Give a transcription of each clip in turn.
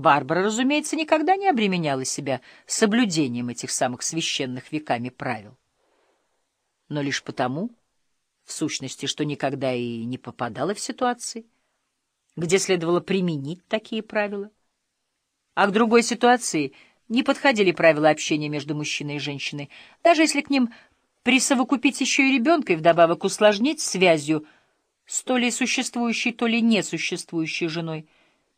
Барбара, разумеется, никогда не обременяла себя соблюдением этих самых священных веками правил. Но лишь потому, в сущности, что никогда и не попадала в ситуации, где следовало применить такие правила. А к другой ситуации не подходили правила общения между мужчиной и женщиной, даже если к ним присовокупить еще и ребенка и вдобавок усложнить связью с то ли существующей, то ли несуществующей женой.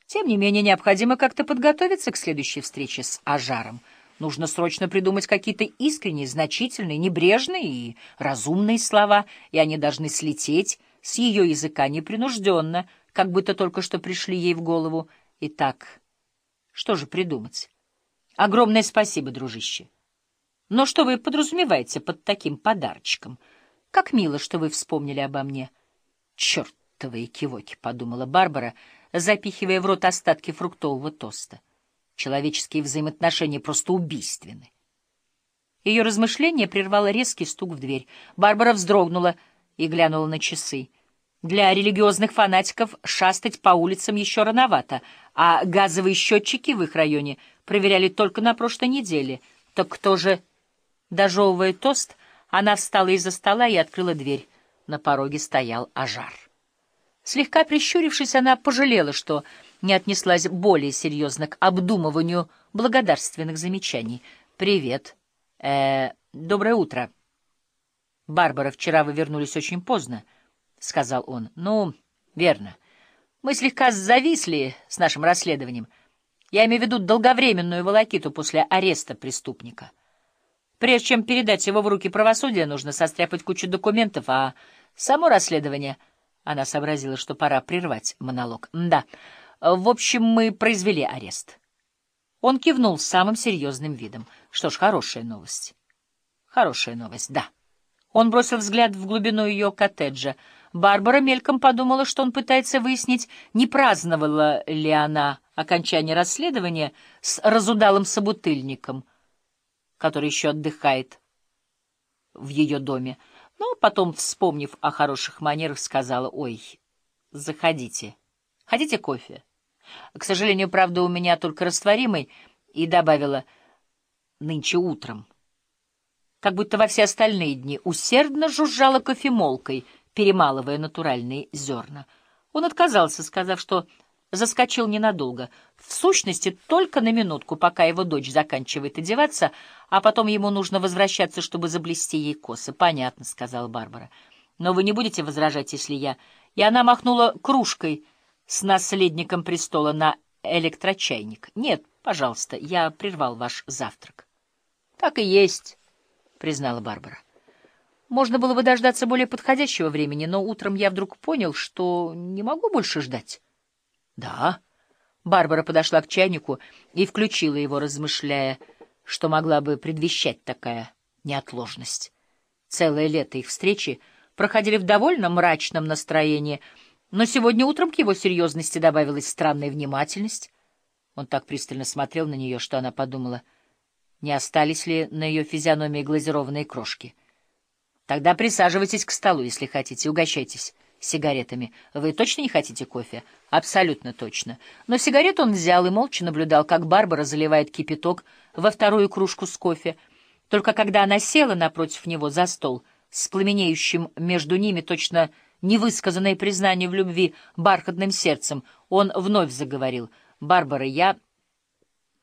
Тем не менее, необходимо как-то подготовиться к следующей встрече с Ажаром. Нужно срочно придумать какие-то искренние, значительные, небрежные и разумные слова, и они должны слететь с ее языка непринужденно, как будто только что пришли ей в голову. Итак, что же придумать? Огромное спасибо, дружище. Но что вы подразумеваете под таким подарочком? Как мило, что вы вспомнили обо мне. Чертовые кивоки, — подумала Барбара, — запихивая в рот остатки фруктового тоста. Человеческие взаимоотношения просто убийственны. Ее размышление прервало резкий стук в дверь. Барбара вздрогнула и глянула на часы. Для религиозных фанатиков шастать по улицам еще рановато, а газовые счетчики в их районе проверяли только на прошлой неделе. Так кто же... Дожевывая тост, она встала из-за стола и открыла дверь. На пороге стоял Ажар. Слегка прищурившись, она пожалела, что не отнеслась более серьезно к обдумыванию благодарственных замечаний. «Привет. Э, доброе утро. Барбара, вчера вы вернулись очень поздно», — сказал он. «Ну, верно. Мы слегка зависли с нашим расследованием. Я имею в виду долговременную волокиту после ареста преступника. Прежде чем передать его в руки правосудия, нужно состряпать кучу документов, а само расследование — она сообразила, что пора прервать монолог. «Да, в общем, мы произвели арест». Он кивнул самым серьезным видом. Что ж, хорошая новость. Хорошая новость, да. Он бросил взгляд в глубину ее коттеджа. Барбара мельком подумала, что он пытается выяснить, не праздновала ли она окончание расследования с разудалым собутыльником, который еще отдыхает в ее доме. Но потом, вспомнив о хороших манерах, сказала, «Ой, заходите. Хотите кофе?» К сожалению, правда, у меня только растворимый, и добавила, «Нынче утром». Как будто во все остальные дни усердно жужжала кофемолкой, перемалывая натуральные зерна. Он отказался, сказав, что заскочил ненадолго, в сущности, только на минутку, пока его дочь заканчивает одеваться, а потом ему нужно возвращаться, чтобы заблести ей косы. — Понятно, — сказала Барбара. — Но вы не будете возражать, если я... И она махнула кружкой с наследником престола на электрочайник. — Нет, пожалуйста, я прервал ваш завтрак. — Так и есть, — признала Барбара. Можно было бы дождаться более подходящего времени, но утром я вдруг понял, что не могу больше ждать. Да. Барбара подошла к чайнику и включила его, размышляя, что могла бы предвещать такая неотложность. Целое лето их встречи проходили в довольно мрачном настроении, но сегодня утром к его серьезности добавилась странная внимательность. Он так пристально смотрел на нее, что она подумала, не остались ли на ее физиономии глазированные крошки. Тогда присаживайтесь к столу, если хотите, угощайтесь сигаретами. Вы точно не хотите кофе? Абсолютно точно. Но сигарету он взял и молча наблюдал, как Барбара заливает кипяток во вторую кружку с кофе. Только когда она села напротив него за стол, с пламенеющим между ними точно невысказанное признание в любви бархатным сердцем, он вновь заговорил. «Барбара, я